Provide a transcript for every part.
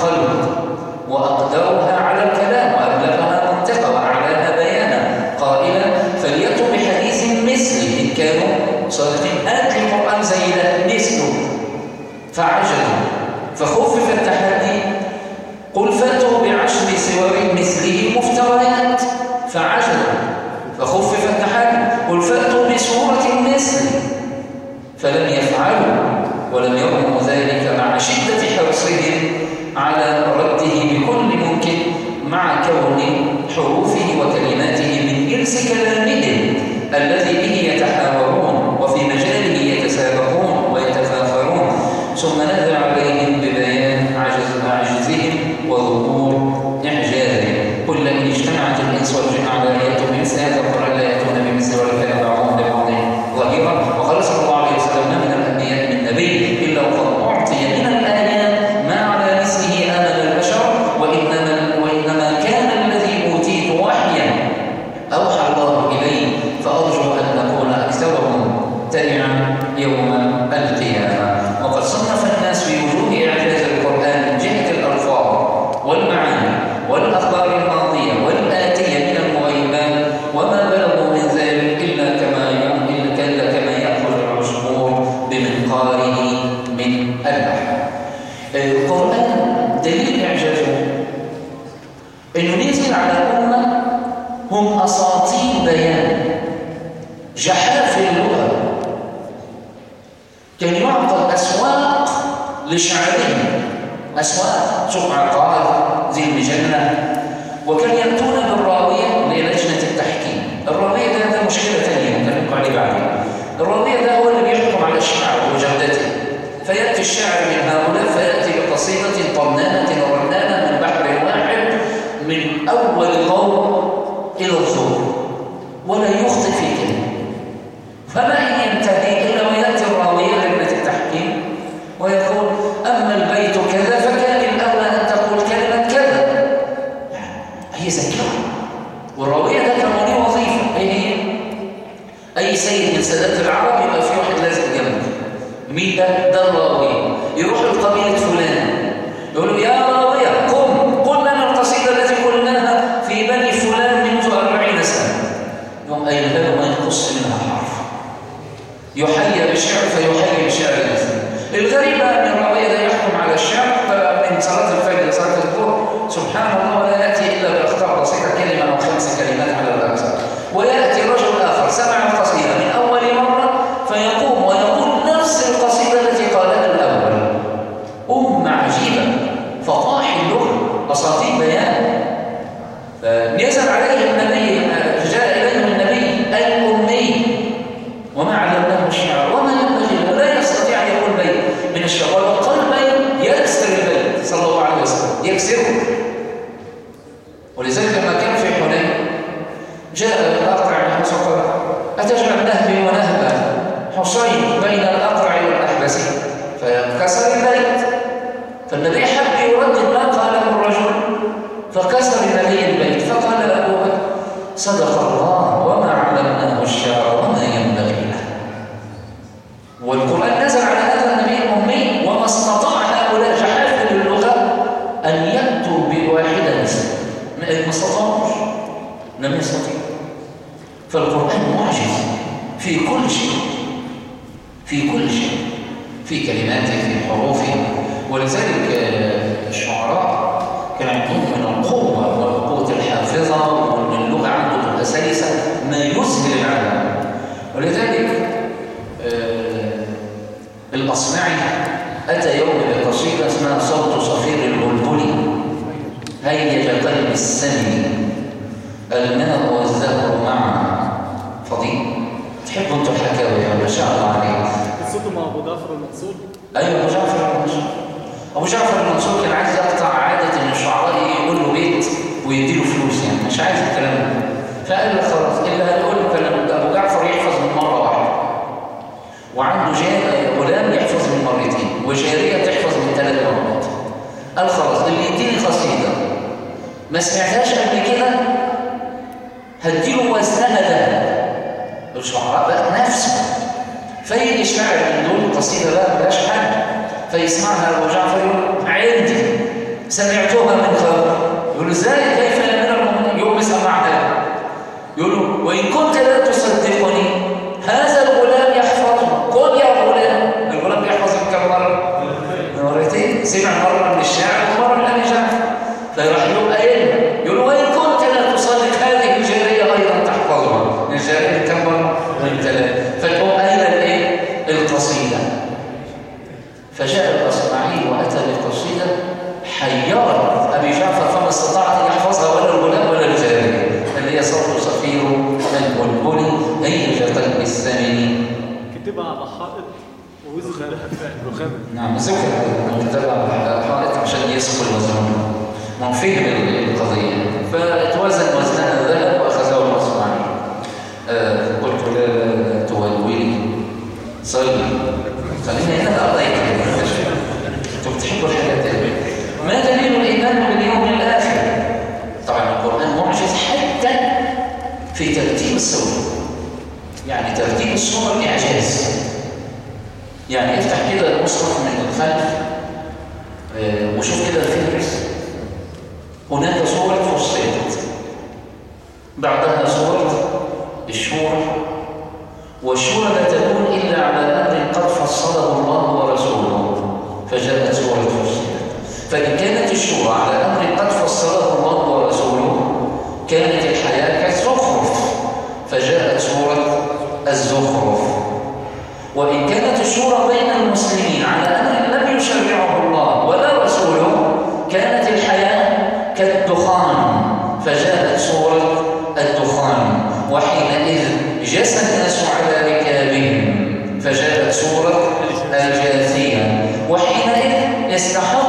خلق وأقدار سادات العرب يبقى في واحد لازم جنبه مين ده؟ ده الراوي. يروح لقبيلة فلان. يقول له يا راوية قم قل لنا القصيدة التي قلناها في بني فلان منذ 40 سنة. يوم أين له ما ينقص منها حرف؟ يحيى بشعر فيحيى بشعر الغريب أن الراوية ده يحكم على الشعر فمن صلاة الفجر صلاة الظهر سبحان الله ولا يأتي إلا بأخطاء بسيطة كلمة أو خمس كلمات على الأكثر ويأتي رجل آخر سمع القصيدة ويديله فلوس يعني مش عايز الكلام ده. فقال له خلاص اللي هتقول له كلام ده أبو جعفر يحفظ من مرة واحدة. وعنده جاري غلام يحفظ من مرتين وجارية تحفظ من ثلاث مرات. قال خلاص اللي يديني قصيدة. ما سمعتهاش قبل كده؟ هديله وزنها ذهب الشعراء بقى نفسه فيجي شاعر من دول قصيدة بقى مالهاش حاجة فيسمعها أبو جعفر يقول عندي سمعتها من خلق يقول له إزاي؟ يقول وإن كنت لا تصدقني هذا الغلام يحفظه. قل يا غلام. الغلام بيحفظ كم مرة؟ مرتين. سمع مرة 那么辛苦了 فجلس الناس على ركابهم فجاءت سورة الجاثية وحينئذ يستحق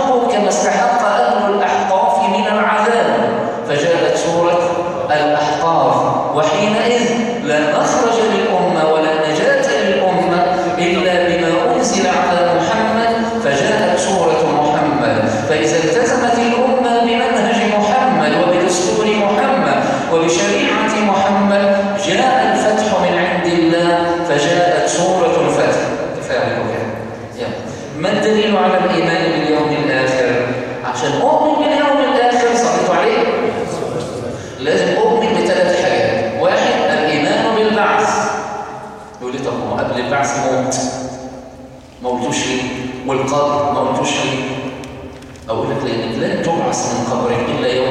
favorecerle yo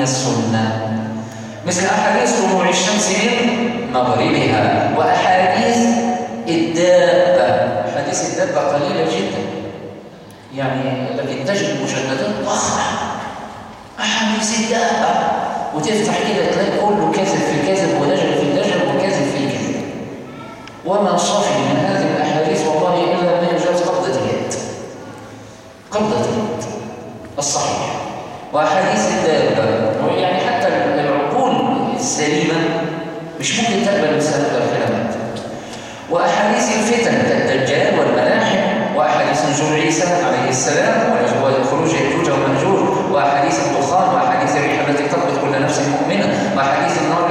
من السنة. مثل أحاديث طلوع الشمس من مغربها وأحاديث الدابة. حديث الدابة قليلة جدا. يعني لكن تجد مجلدات ضخمة أحاديث الدابة. وتفتح كده تلاقي كله كذب في كذب ودجل في دجل وكذب في كذب. وما صافي من هذه الأحاديث والله إلا ما يجاز قبضة اليد. قبضة اليد. الصحيح. وأحاديث الدابة. يعني حتى العقول السليمة مش ممكن تقبل مثل مثال الخلافات وأحاديث الفتن كالدجال والملاحم وأحاديث نزول عيسى عليه السلام وخروج يأجوج ومأجوج وأحاديث الدخان وأحاديث الريح التي تقبض كل نفس مؤمنة وأحاديث النار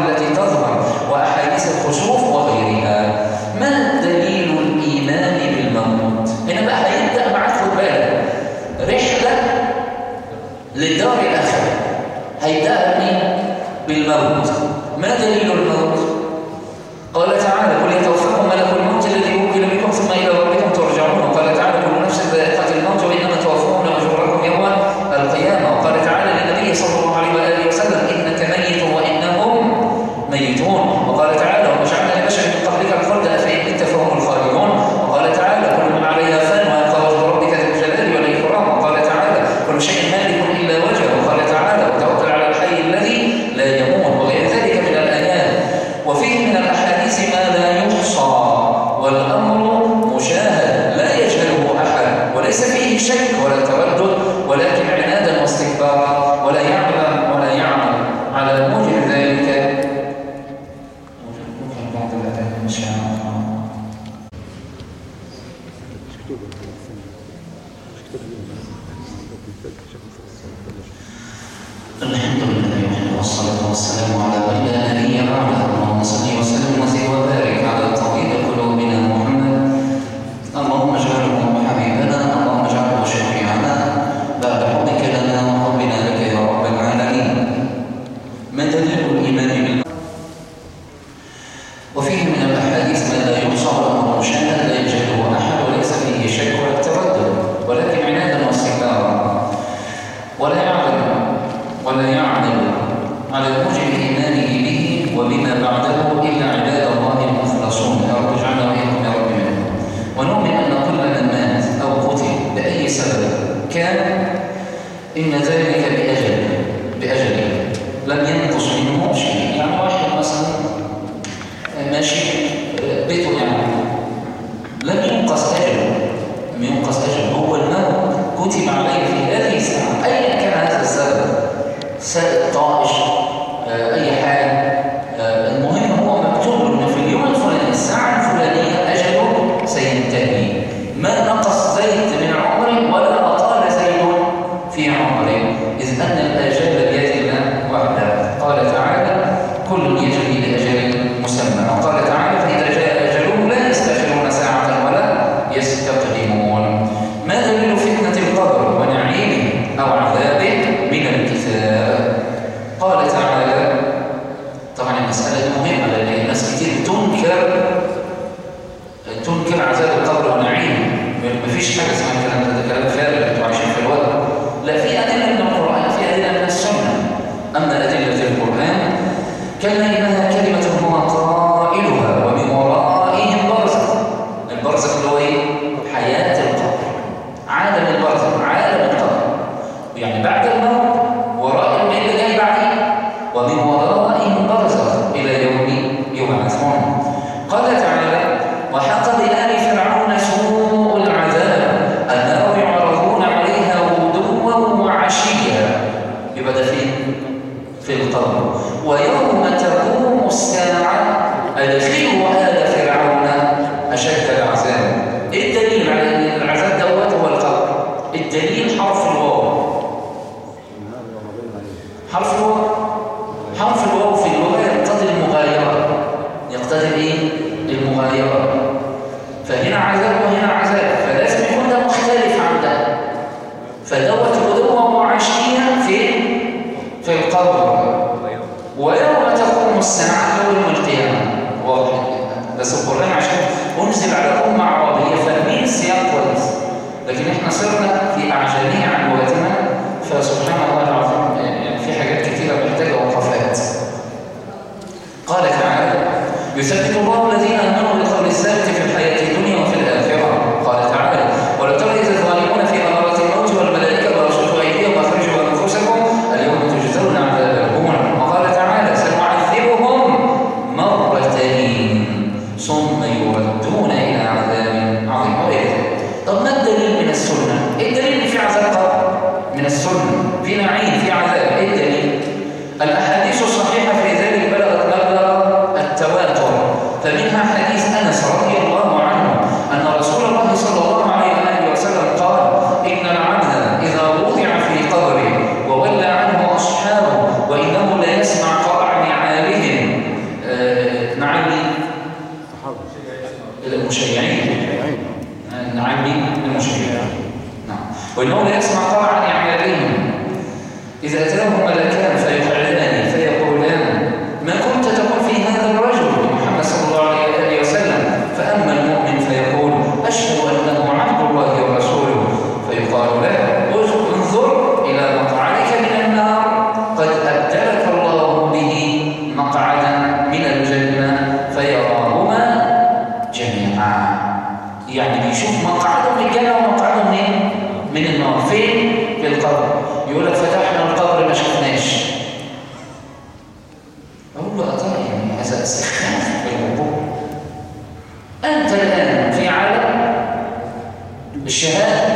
بالشهادة.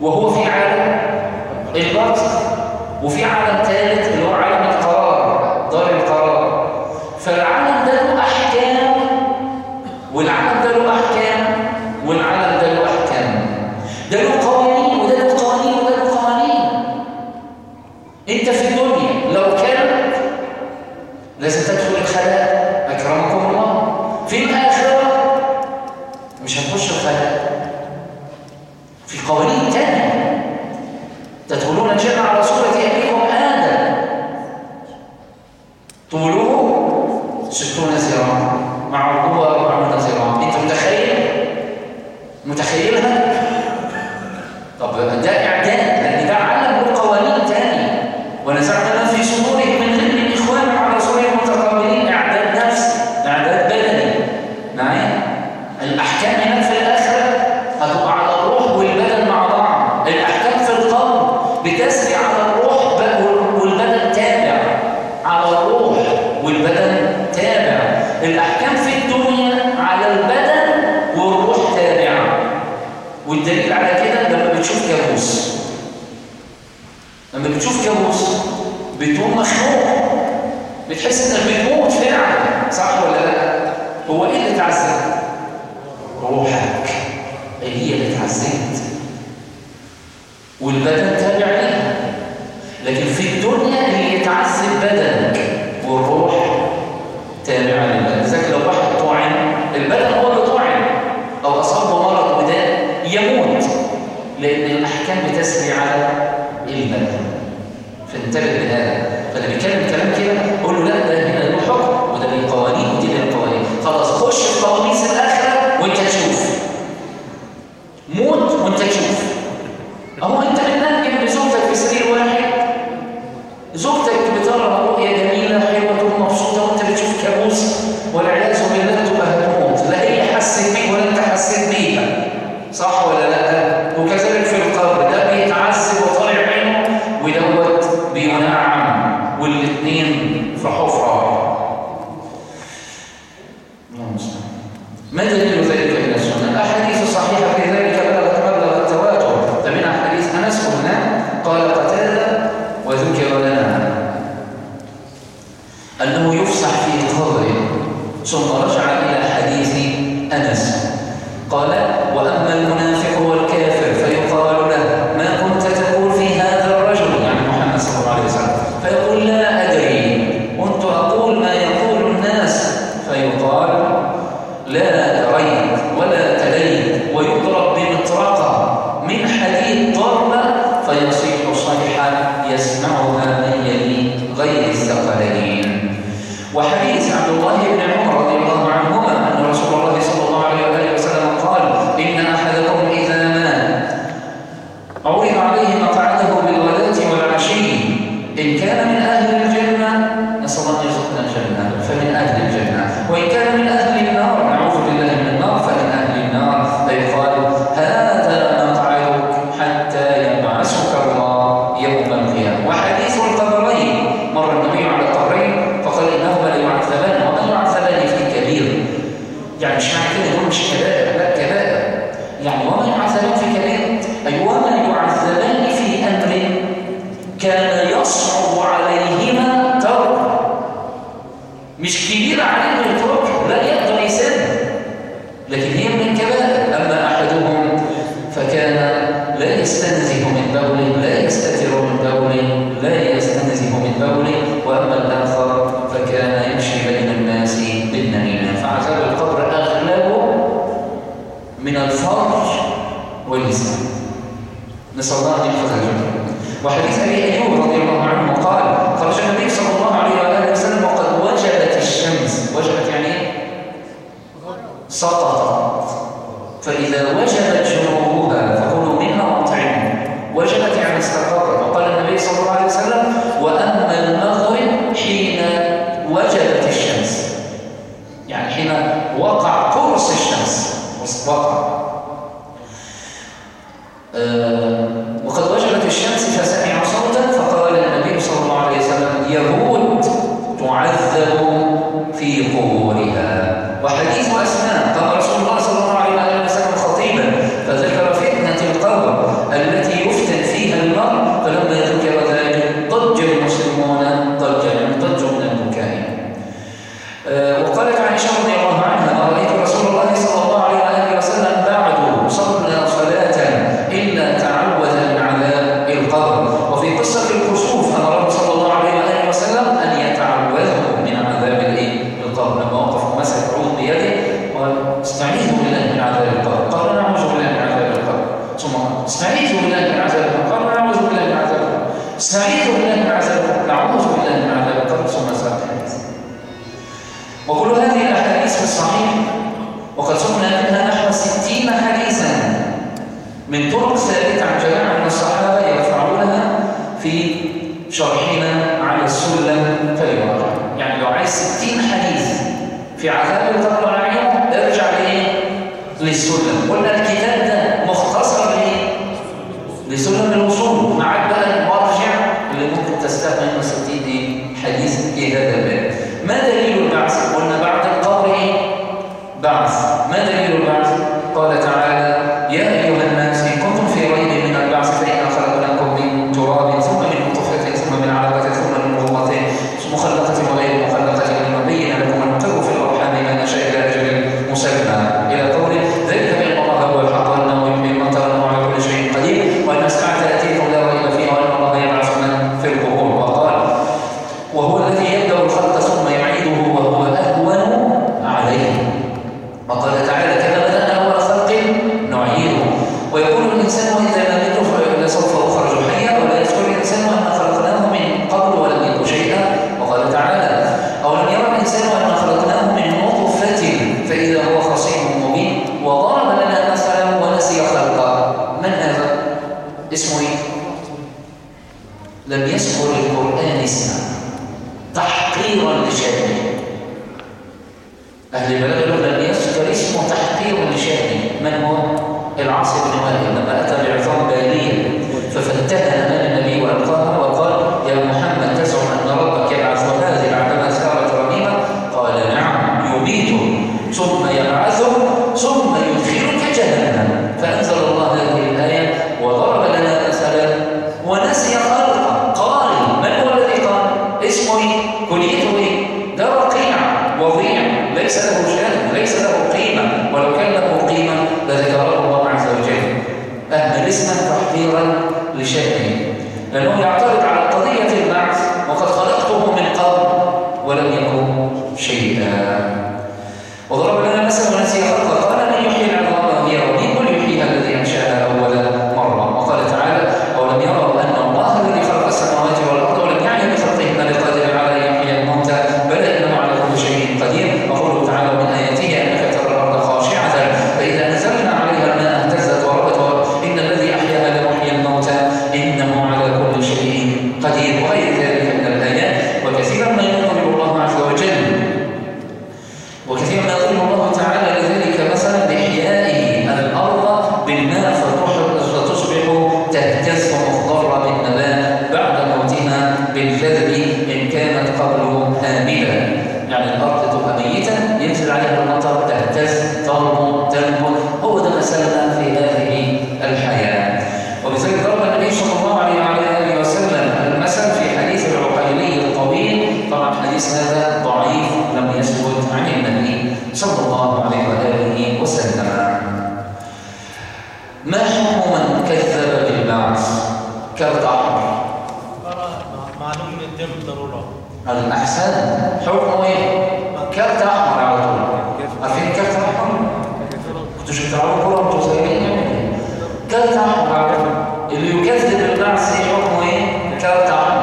وهو في عالم الباطن وفي عالم ثالث اللي هو عالم Prozent von dieser Energieversorgung كرة عقب معلوم من الدم ضرورة الأحسن حكمه إيه؟ كرت أحمر على طول عارفين كرت أحمر؟ كنتوا شفتوا كورة وأنتوا صغيرين كرت أحمر على طول اللي يكذب الناس حكمه إيه؟ كرت أحمر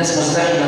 unas cosas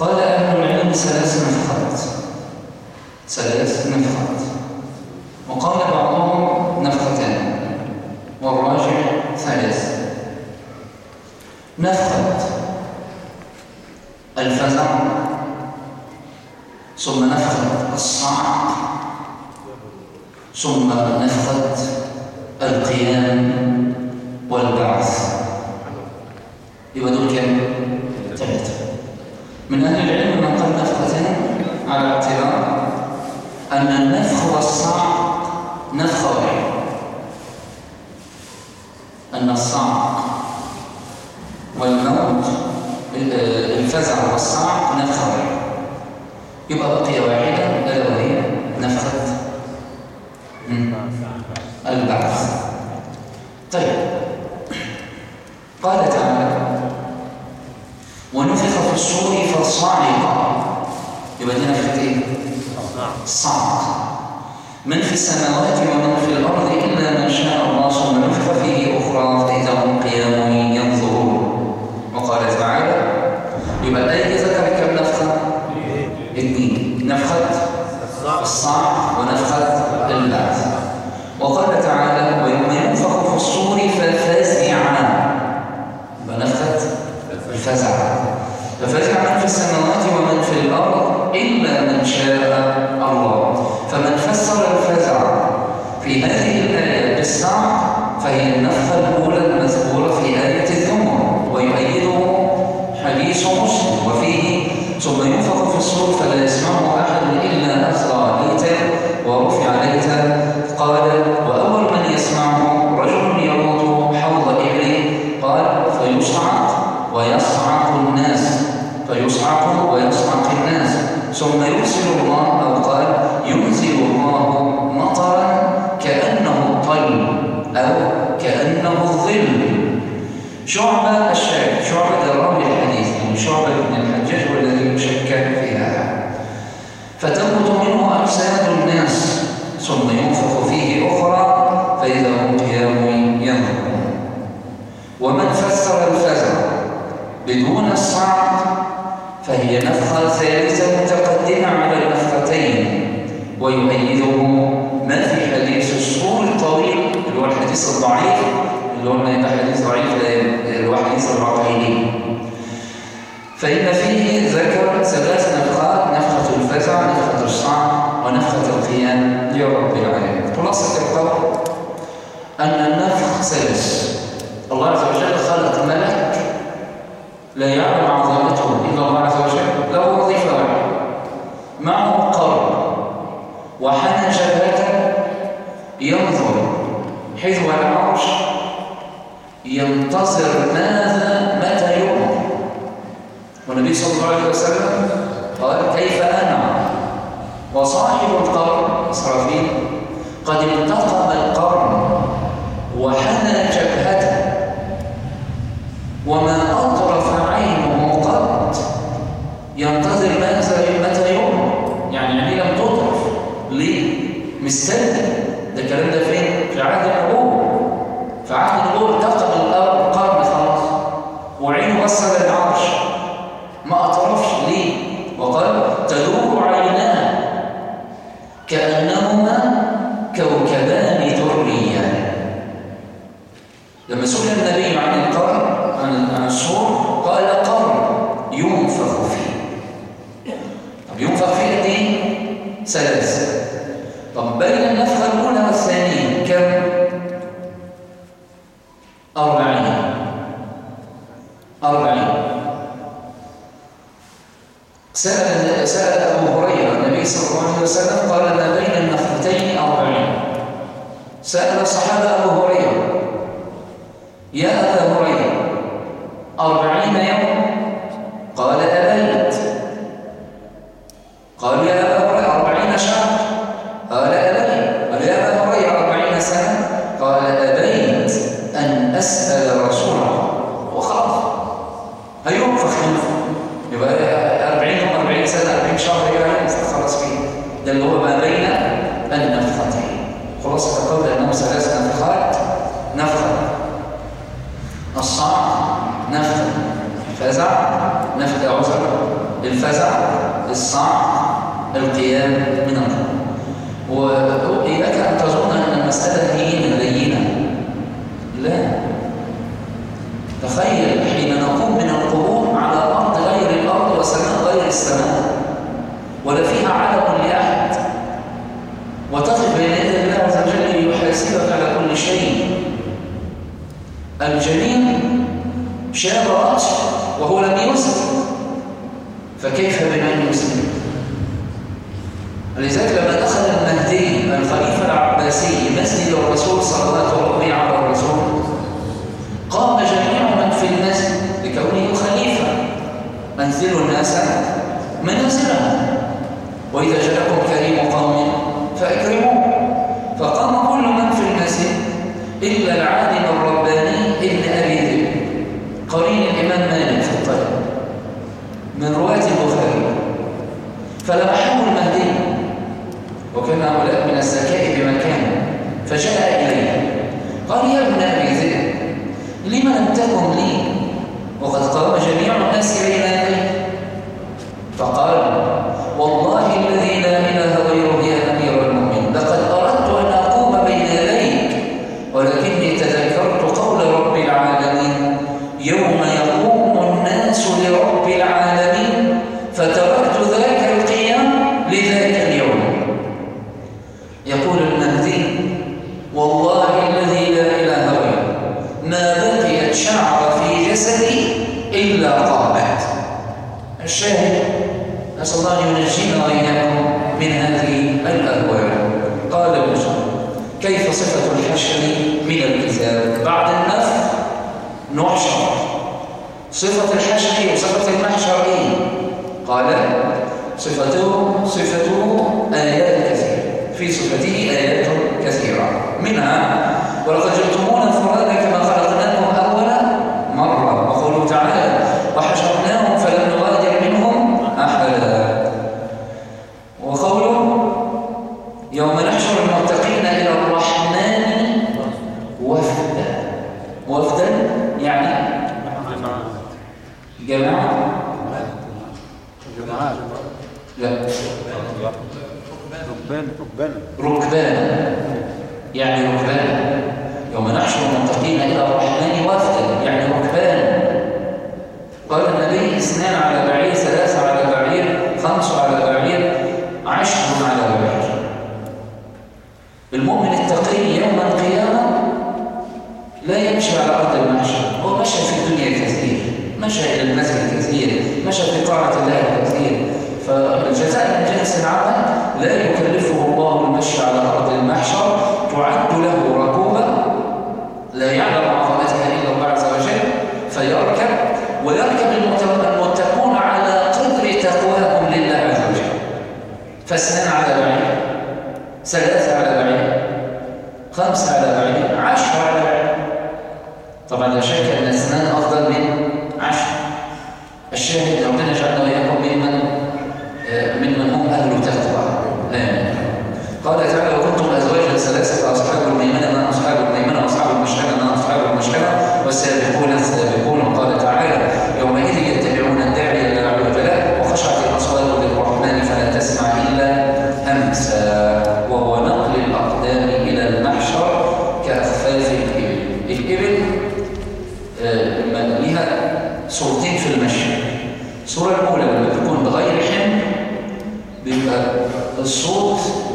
قال أهل العلم ثلاث نفخات ثلاث نفخات وقال بعضهم نفختان. والراجح ثلاث. نفخة الفزع. ثم نفخة الصعق. ثم نفخة فتنبت منه أجساد الناس ثم ينفخ فيه أخرى فإذا هم قيام ينظرون ومن فسر الفزع بدون الصعق فهي نفخة ثالثة متقدمة على النفختين ويؤيده ما في حديث الصور الطويل اللي هو الحديث الضعيف اللي قلنا يبقى حديث ضعيف اللي هو حديث الرقيقين فإن فيه ذكر ثلاث نفخات الفزع نفخة الصعق ونفخة القيام لرب العالمين. خلاصة القول أن النفخ ثلاث الله عز وجل خلق ملك لا يعلم عظمته إلا الله عز وجل. له وظيفة واحدة. معه قرن وحنى جبهته ينظر. حذو العرش ينتظر ماذا متى يؤمر والنبي صلى الله عليه وسلم قال كيف أنا؟ وصاحب القرن إسرافيل قد التقم القرن وحنى جبهته وما أطرف عينه قط. ينتظر متى يوم؟ يعني عينيه لم تطرف. ليه؟ مستنى. ده الكلام ده فين؟ في عهد النبوة. في عهد النبوة التقم القرن خلاص. وعينه بس للعالم قالوا يا أبا هريرة أربعين شهر. قال أبيت قال يا أبا هريرة أربعين سنة. قال أبيت أن أسأل رسول الله وخاف هيوم ينفخ يبقى أربعين هم أربعين سنة أربعين شهر يا ينفخ خلاص فيه. ده اللي هو ما بين النفختين خلاصة القول أنه ثلاث نفخات. نفخة. الصعب نفخة. فزع. نفخة عذر. الفزع الصعب من هذه الأهوال قال موسى كيف صفة الحشر من الكتاب بعد النفخ نحشر. صفة الحشر وصفة المحشر إيه؟ قال صفته صفته آيات كثيرة. في صفته آيات كثيرة. منها ولقد جئتمونا فرادا كما قال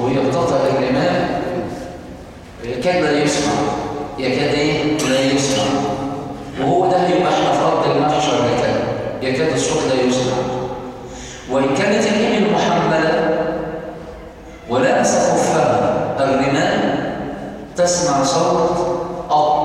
ويقتطع الإمام يكاد لا يسمع. يكاد إيه؟ لا يسمع. وهو ده هيبقى إحنا في رد المحشر بتاعه يكاد الصوت لا يسمع. وإن كانت الإيم محملة ولبس خفها الرمال تسمع صوت الطاعة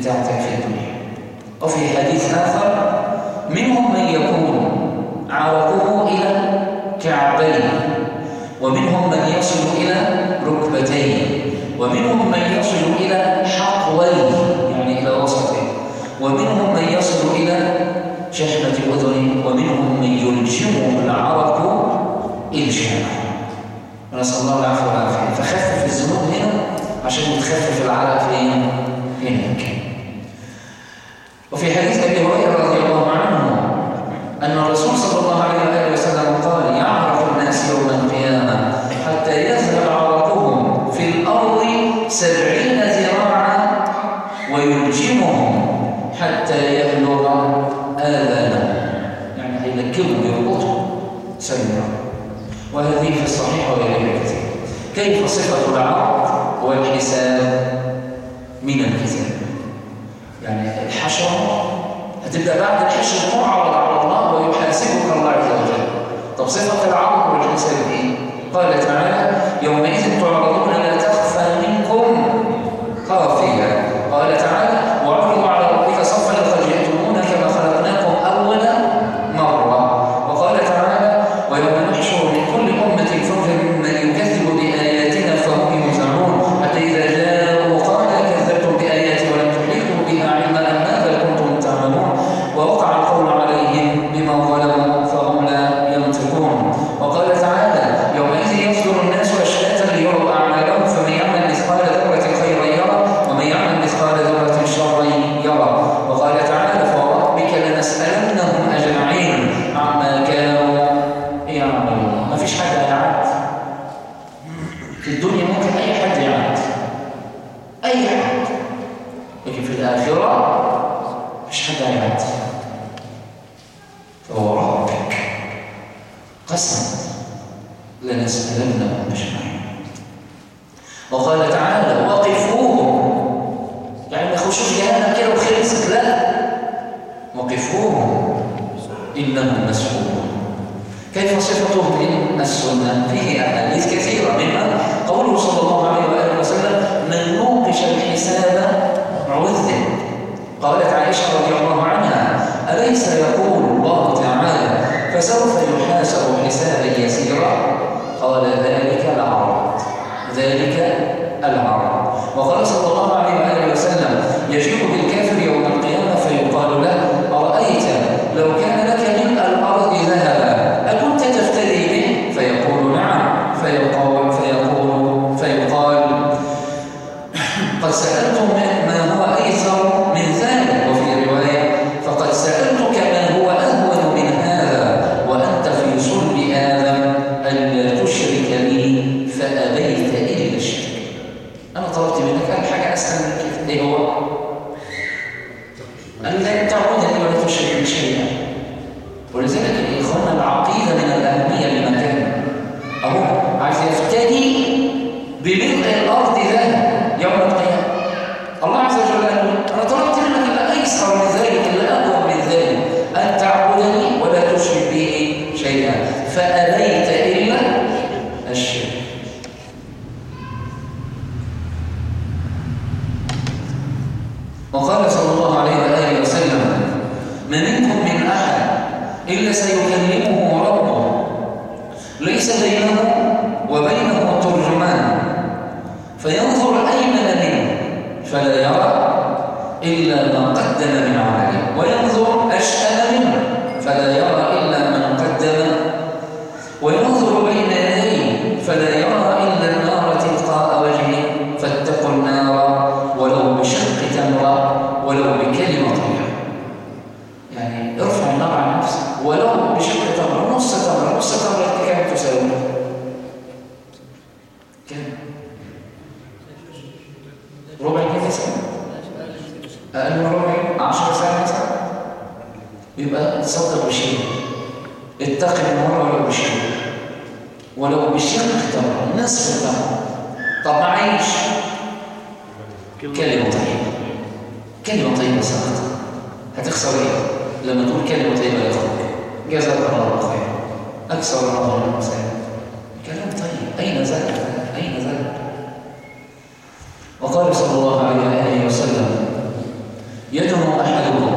بتاعتك في الدنيا. وفي حديث آخر منهم من يكون عرقه إلى كعبيه ومنهم من يصل إلى ركبتيه ومنهم من يصل إلى حقويه يعني إلى وسطه ومنهم من يصل إلى شحمة الأذن ومنهم من يلجمه العرق إلجاما ونسأل الله العفو والعافية. فخفف الذنوب هنا عشان تخفف العرق فين؟ هناك وفي حديث أبي هريرة رضي الله عنه أن الرسول صلى الله عليه وآله وسلم قال يعرف الناس يوم القيامة حتى يذهب عرقهم في الأرض سبعين ذراعا ويلجمهم حتى يبلغ آذانهم يعني هيلكمهم يربطهم سبعين وهذه في الصحيح وغيرها كثير. كيف صفة العرق والحساب من الكتاب يعني الحشر هتبدأ بعد الحشر معرض على الله ويحاسبك الله عز وجل طب صفة العرض والحساب إيه؟ قال تعالى يومئذ تعرضون لا تخفى منكم خافية قال تعالى وعرضوا على ربك صفا لقد جئتمونا كما خلقناكم أول مرة وقال تعالى ويوم نحشر من كل أمة فوجا من يكذب بآياتنا فهم يوزعون حتى إذا جاءوا قال كذبتم بآياتي ولم تحيطوا بها علما أم ماذا كنتم تعملون ووقع القول عليهم بما ظلموا فهم لا ينطقون وقال تعالى يومئذ يصدر الناس أشتاتا ليروا أعمالهم فمن يعمل مثقال ذرة خيرا يرى ومن يعمل مثقال ذرة شرا يرى وقال تعالى فوربك لنسألنهم أجمعين عما كانوا يعملون ما فيش حد هيعد في الدنيا ممكن أي حد يعد أي حد لكن في الآخرة مفيش حد هيعد فهو ربك قسم لنسألنهم أجمعين. وقال تعالى وقفوهم. يعني ما يخشوش جهنم كده وخلصت لا. وقفوهم. إنهم مسؤولون. كيف صفتهم من السنة؟ فيه أحاديث كثيرة منها. قوله صلى الله عليه وآله وسلم من نوقش الحساب عذب قالت عائشة رضي الله عنها أليس يقول الله تعالى فسوف يحاسب حسابا يسيرا قال ذلك العرض ذلك العرض وقال صلى الله عليه وآله وسلم يجيء بالكافر يوم القيامة فيقال له أرأيت لو كان لك من الأرض ذهبا أكنت تفتدي به فيقول نعم فيقول فيقول فيقال قد سألتم ما هو أيسر من ذلك وفي رواية فقد سألتك ما هو أهون من هذا وأنت في صلب آدم ألا تشرك بي فأبيت إلا الشرك أنا طلبت منك قال حاجة أسهل من كده إيه هو؟ قال لا تعبدني ولا تشرك بي شيئا ولذلك يا إخوانا العقيدة من الأهمية لمكان أهو عايز يفتدي بملء الأرض ذهب يوم القيامة الله عز وجل قال له، أنا طلبت منك إلا أيسر من ذلك إلا أقوى من ذلك أن تعبدني ولا تشرك به شيئا فأبيت إلا الشرك وقال صلى الله عليه وآله وسلم ما منكم من أحد إلا سيكلمه ربه ليس بينه وبينه ترجمان فينظر أيمن منه فلا يرى إلا ما قدم من عمله وينظر أشأم منه فلا يرى إلا من قدم وينظر بين يديه فلا يرى إلا النار تلقاء وجهه فاتقوا النار ولو بشق تمرة ولو بكلمة طيبة يعني ارفع النار عن نفسك ولو بشق تمرة نص تمرة نص تمرة كم تساوي؟ كم ربع كده سنة أقل من ربع 10 سنة مثلا يبقى تصدق بشيء اتقي النار ولو بشيء؟ ولو بشيء تمرة نصف تمرة طب معيش. كلمة طيبة. كلمة طيبة صدقت هتخسر إيه؟ لما تقول كلمة طيبة يا جزاك الله خير أكثر الله خيرا كلام طيب. أين ذهب أين ذهب وقال صلى الله عليه وسلم يدعو أحدكم.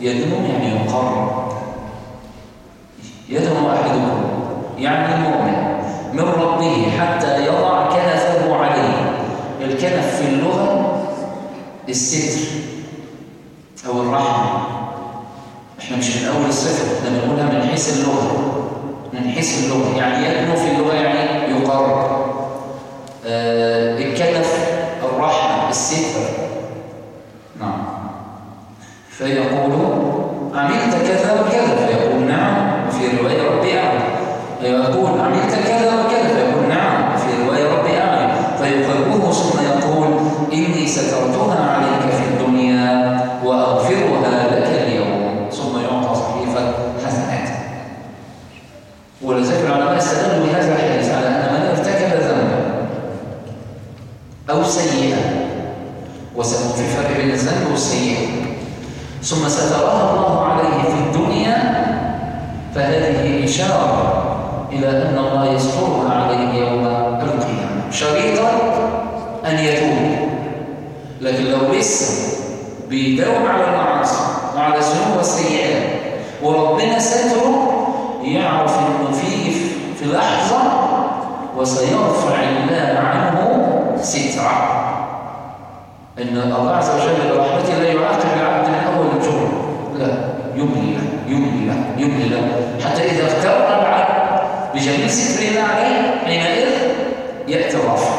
يدعو يعني يقر. يدعو أحدكم يعني المؤمن. من ربه حتى يضع كنفه عليه. الكنف في اللغة الستر اللغة من حيث اللغة. يعني يدنو في اللغة يعني يقرب آه الكتف الرحمة الستر حتى إذا اغتر العبد بجميع ستر الله عليه حينئذ يأتي الرفع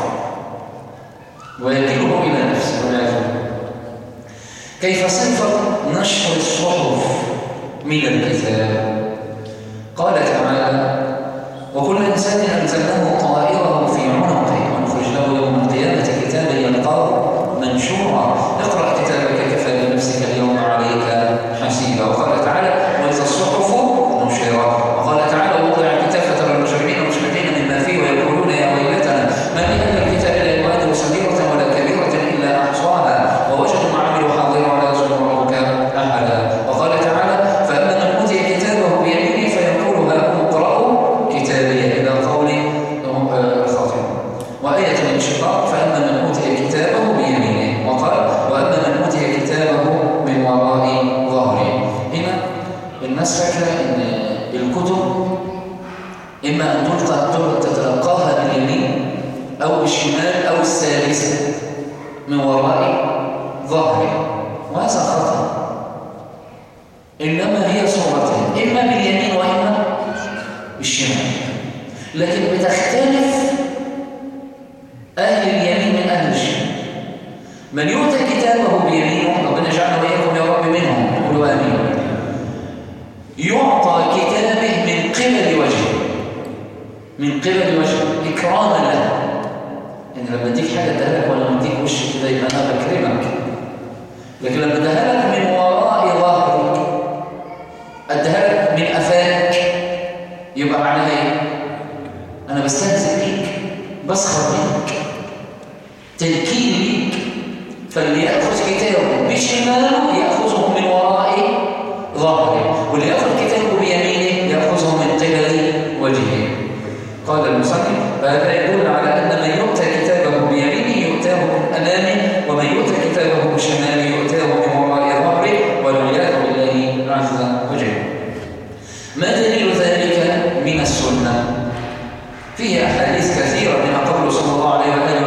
ويكله إلى نفسه ولا كيف صفة نشر الصحف من الكتاب؟ قال تعالى وكل إنسان ألزمناه طائرة في عنقه ونخرج له يوم القيامة كتابا يلقاه منشورا. اقرأ كتابك كفى بنفسك اليوم عليك حسيبا. وقال تعالى فيه أحاديث كثيرة منها قوله صلى الله عليه وسلم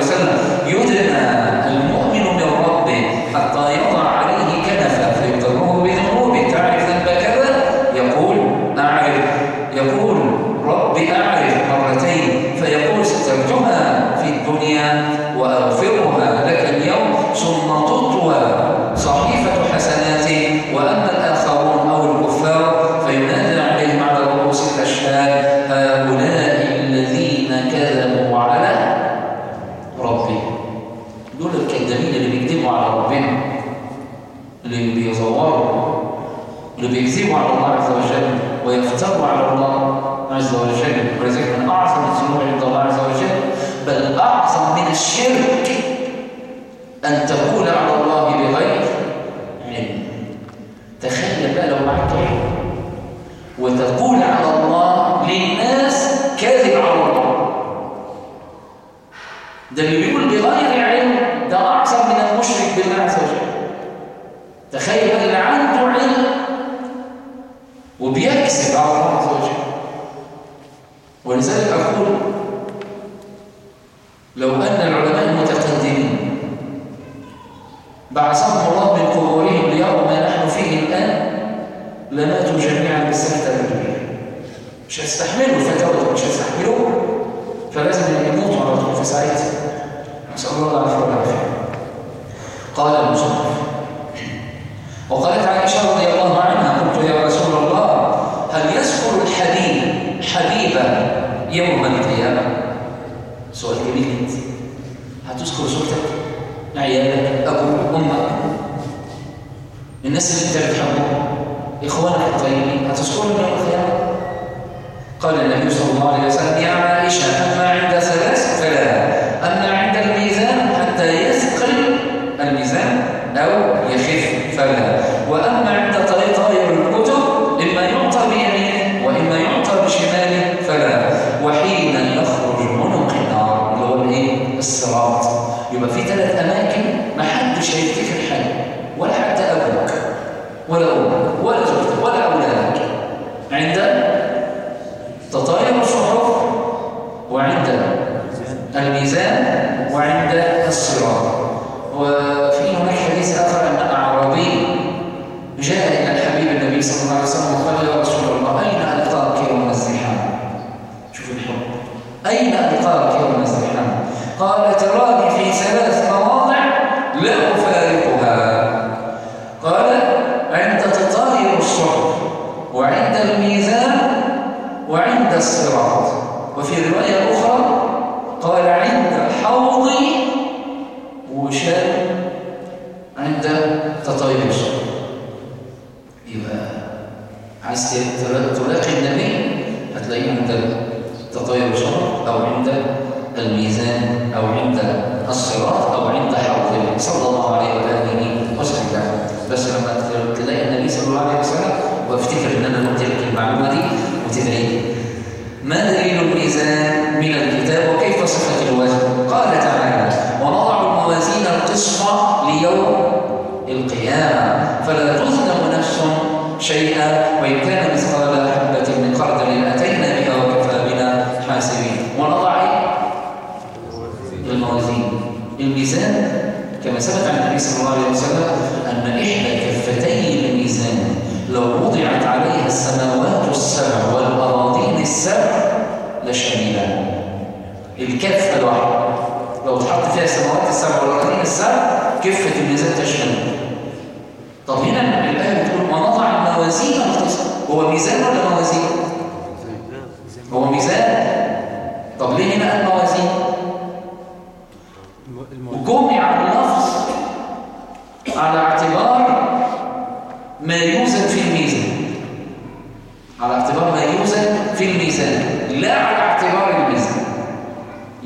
change the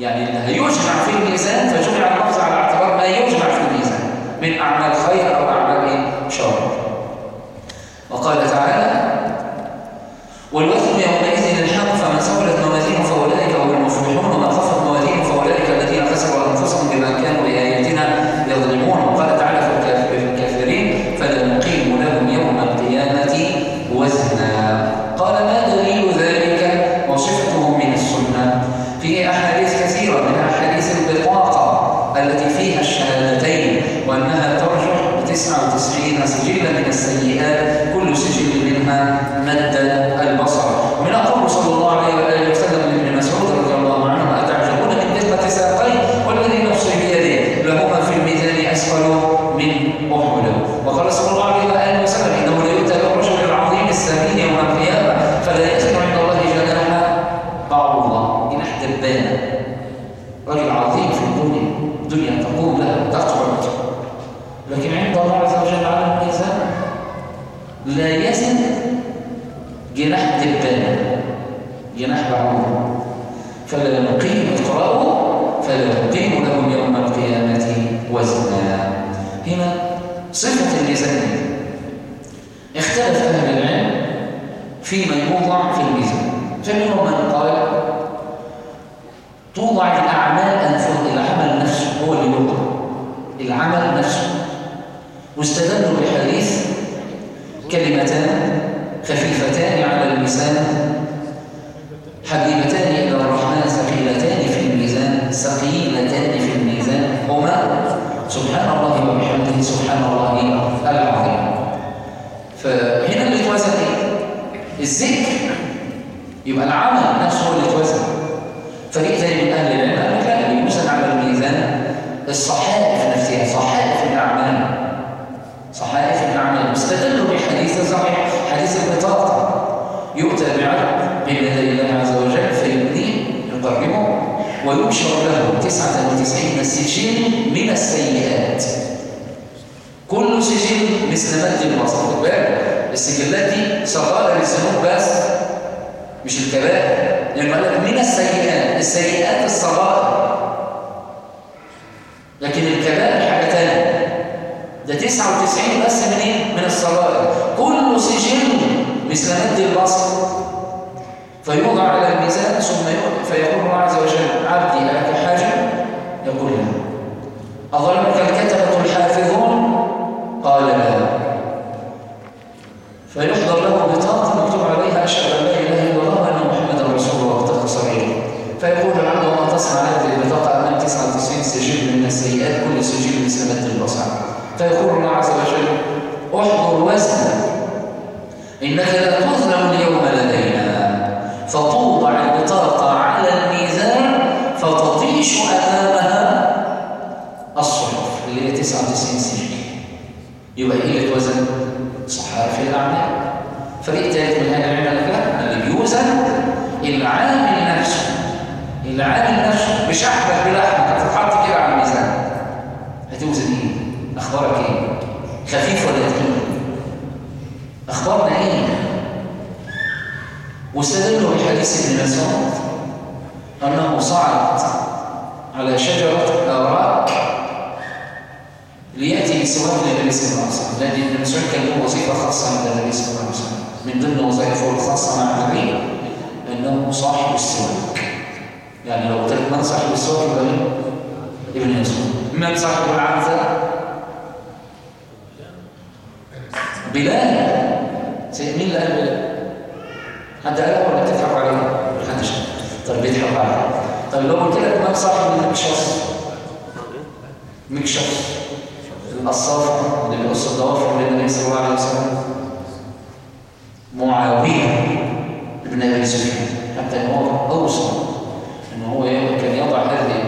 يعني هيجمع في الميزان فجمع اللفظ على اعتبار ما يجمع في الميزان من أعمال خير له 99 سجل من السيئات كل سجل مثل مد البصر خد بالك السجلات دي صغائر الذنوب بس مش الكبائر. لأنه قال لك من السيئات السيئات الصغائر لكن الكبائر حاجة ثانية ده 99 بس من إيه؟ من الصغائر كل سجل مثل مد البصر فيوضع على الميزان ثم فيقول الله عز وجل عبدي ألك حاجة يقول لا أظلمك الكتبة الحافظون قال لا. فيحضر له بطاقة مكتوب عليها أشهد أن لا إله إلا الله وأن محمدا رسول الله. بطاقة صغيرة فيقول العبد وما تصنع هذه البطاقة أمام 99 سجل من السيئات كل سجل مد البصر. فيقول الله عز وجل احضر وزنك إنك لا تظلم اليوم لدينا. فتوضع البطاقة على الميزان فتطيش أمامها الصحف اللي هي 99 سجل يبقى اللي توزن؟ صحائف الأعمال ثالث من هذا العلم اللي بيوزن العامل نفسه العامل نفسه مش أحمد بلحمة هتتحط كده على الميزان هتوزن إيه؟ أخبارك إيه؟ خفيف ولا تقيل؟ أخبارنا إيه؟ واستدلوا بحديث ابن مسعود أنه صعد على شجرة أوراق ليأتي بسواك للنبي صلى الله عليه وسلم لأن ابن مسعود كان له وظيفة خاصة عند النبي صلى الله عليه وسلم من ضمن وظائفه الخاصة مع النبي أنه صاحب السواك يعني لو قلت لك من صاحب السواك يبقى؟ ابن مسعود من صاحب العنزة؟ بلال قال بلال؟ حد قالها ولا بتضحك عليه؟ محدش طب بيضحك عليه طب لو قلت لك من صاحب المكشف مكشف القصاف اللي بيقص الضوافر للنبي صلى الله عليه وسلم معاوية ابن أبي سفيان. حتى هو أوصى إن هو كان يضع هذه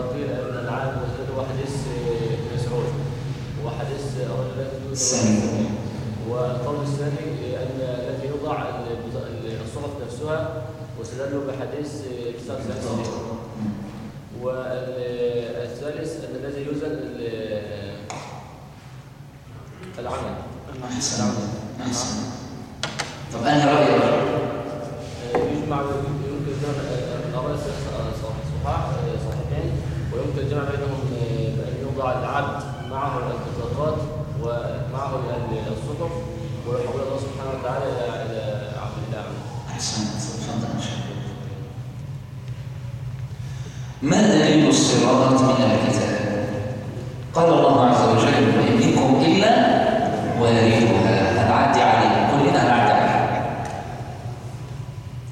مم. وقيل أن العام هو حديث مسعود وحديث رجل الثاني. والقول الثاني الذي يوضع الصحف نفسها واستدلوا بحديث كتاب سعيد. والثالث أن الذي يوزن ال- العمل أحسن طب أنا رأيي بقى. يجمع يمكن جمع الأراء صحاح صحيحين ويمكن الجمع بينهم بأن يوضع العبد معه البطاقات ومعه الصحف ويحول الله سبحانه وتعالى إلى إلى عبد الله أحسنت تفضل إن شاء الله ما الصراط من الكتاب. قال الله عز وجل ما منكم إلا واردها هنعدي عليه كلنا هنعدي عليه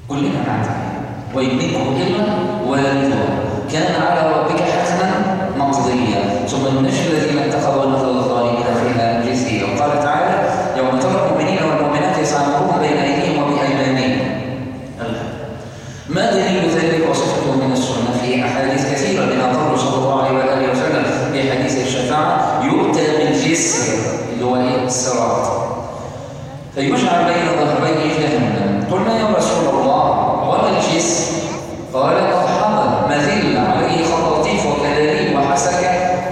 كلنا هنعدي عليه وإن منكم إلا واردها كان على ربك حتما مقضيا ثم ننجي الذين اتقوا ونذر الظالمين فيها جزيا وقال تعالى يوم ترى المؤمنين والمؤمنات يسعى نورهم بين أيديهم وبأيمانهم الله ما دليل ذلك وصفته من السنة في أحاديث كثيرة منها قول صلى الله عليه وآله وسلم في حديث الشفاعة يؤتى بالجسر اللي هو إيه الصراط فيجعل بين ظهري جهنم قلنا يا رسول الله وما الجسر قال مرحبا مذل عليه خطاطيف وكلاليب وحسكة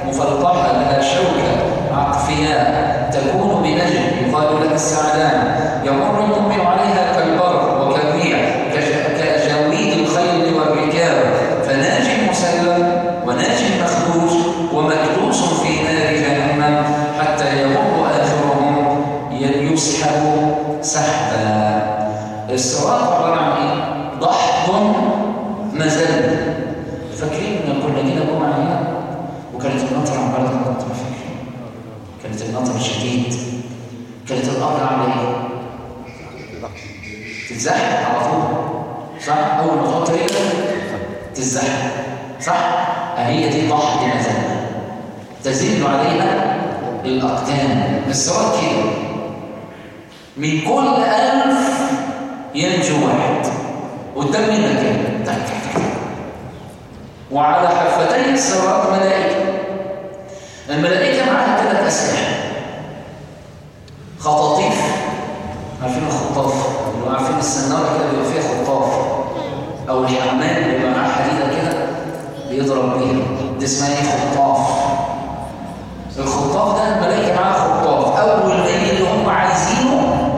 مفلطحة لها شوكة عقفياء تكون بنجم يقال لها السعدان يمر المؤمن عليها كالبر وكالريح كج- كأجاويد الخيل والركاب فناج مسلم وناج مخدوش ومكدوس في نار جهنم حتى يمر آخرهم ي- يسحب سحبا الصراط عبارة عن إيه؟ ضحض مزل فاكرين ان كنا جينا جمعة هنا وكانت المطر عمالة تنطر فاكرين كانت المطر شديد كانت الأرض عاملة إيه؟ تتزحلق على طول صح؟ أول ما تحط رجلك تتزحلق صح؟ هي دي ضحض مزل تزل عليها الأقدام الصراط كده. من كل ألف ينجو واحد. قدام منك كده تك تك تك. وعلى حفتي الصراط ملائكة الملائكة معاها ثلاث أسلحة. خطاطيف. عارفين الخطاف؟ اللي عارفين السنارة كده بيبقى فيها خطاف. أو الحمام بيبقى معاه حديدة كده. بيضرب بيها دي اسمها إيه؟ خطاف. الخطاف ده الملائكة معاها خطاف. ما يجي اللي هم عايزينه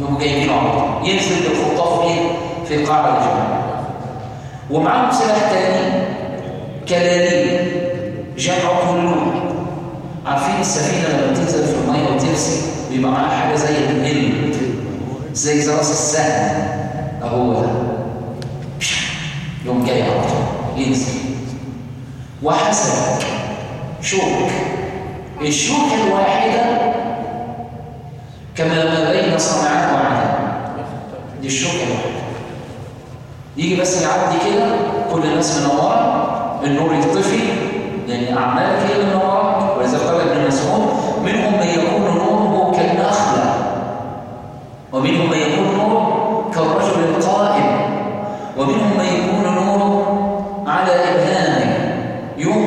يقوموا جايبينه على طول ينزل بالخطاف إيه في قاع الجبل ومعاهم سلاح تاني كلاليب. جمع كلهم عارفين السفينة لما بتنزل في المية وترسي بيبقى معاها حاجة زي النل زي زراس السهم. أهو ده. يوم جاي على طول. ينزل. وحسب شوك الشوكة الواحدة كما ما بين صنعاء وعدن دي الشوكة الواحدة يجي بس يعدي كده كل الناس منورة النور يطفي لأن أعمالك هي اللي منورة ولذا قال ابن مسعود منهم من يكون نوره كالنخلة ومنهم من يكون 渔翁